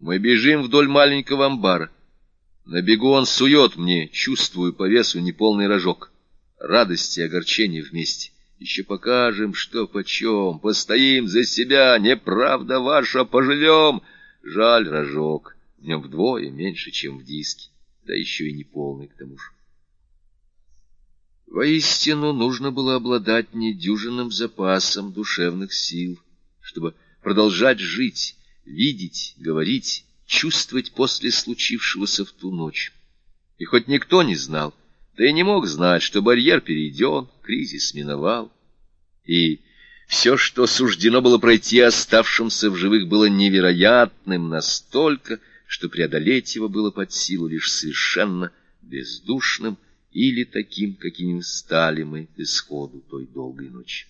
Мы бежим вдоль маленького амбара. На бегу он сует мне, чувствую по весу неполный рожок. Радость и огорчение вместе. Еще покажем, что почем, постоим за себя, неправда ваша, поживем. Жаль рожок, в нем вдвое меньше, чем в диске, да еще и не полный к тому же. Воистину нужно было обладать недюжинным запасом душевных сил, чтобы продолжать жить, видеть, говорить, чувствовать после случившегося в ту ночь. И хоть никто не знал, да и не мог знать, что барьер перейден, кризис миновал. И все, что суждено было пройти оставшимся в живых, было невероятным настолько, что преодолеть его было под силу лишь совершенно бездушным или таким, какими стали мы к исходу той долгой ночи.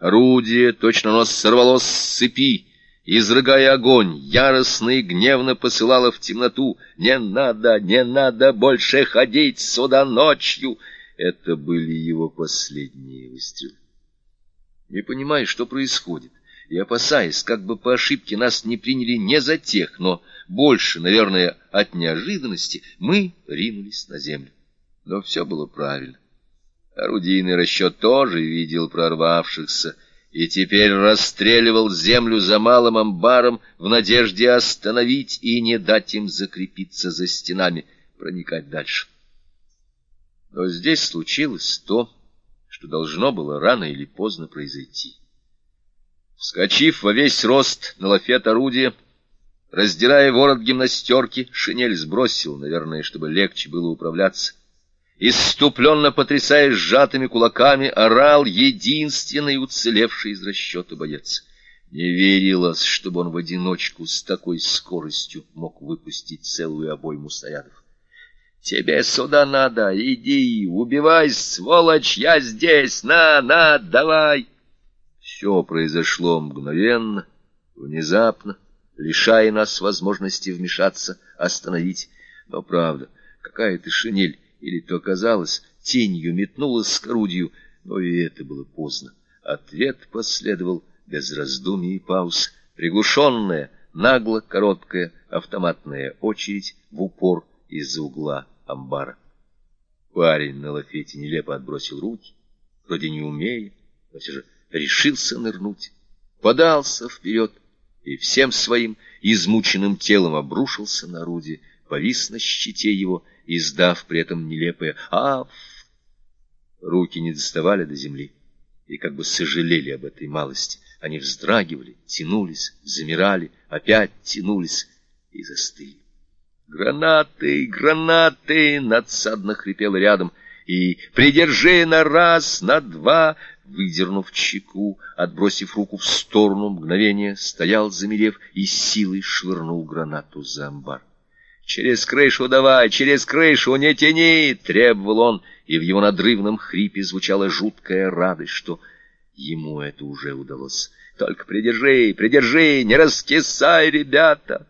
Орудие, точно нос сорвалось с цепи, изрыгая огонь, яростно и гневно посылало в темноту «Не надо, не надо больше ходить сюда ночью!» Это были его последние выстрелы. Не понимая, что происходит, и опасаясь, как бы по ошибке нас не приняли не за тех, но больше, наверное, от неожиданности, мы ринулись на землю. Но все было правильно. Орудийный расчет тоже видел прорвавшихся, и теперь расстреливал землю за малым амбаром в надежде остановить и не дать им закрепиться за стенами, проникать дальше. Но здесь случилось то, что должно было рано или поздно произойти. Вскочив во весь рост на лафет орудия, раздирая ворот гимнастерки, шинель сбросил, наверное, чтобы легче было управляться. Иступленно потрясая сжатыми кулаками, орал единственный уцелевший из расчета боец. Не верилось, чтобы он в одиночку с такой скоростью мог выпустить целую обойму снарядов. «Тебе сюда надо, иди, убивай, сволочь, я здесь, на, на, давай!» Все произошло мгновенно, внезапно, лишая нас возможности вмешаться, остановить. Но правда, какая-то шинель, или то казалось, тенью метнулась к орудию, но и это было поздно. Ответ последовал без раздумий и пауз, приглушенная, нагло короткая автоматная очередь в упор из-за угла амбара. Парень на лафете нелепо отбросил руки, вроде не умея, но все же решился нырнуть, подался вперед и всем своим измученным телом обрушился на орудие, повис на щите его, издав при этом нелепое «Аф!». Руки не доставали до земли и как бы сожалели об этой малости. Они вздрагивали, тянулись, замирали, опять тянулись и застыли. «Гранаты, гранаты!» — надсадно хрипело рядом. «И придержи на раз, на два!» выдернув чеку, отбросив руку в сторону, мгновение стоял, замерев, и силой швырнул гранату за амбар. «Через крышу давай, через крышу, не тяни!» — требовал он, и в его надрывном хрипе звучала жуткая радость, что ему это уже удалось. «Только придержи, придержи, не раскисай, ребята!»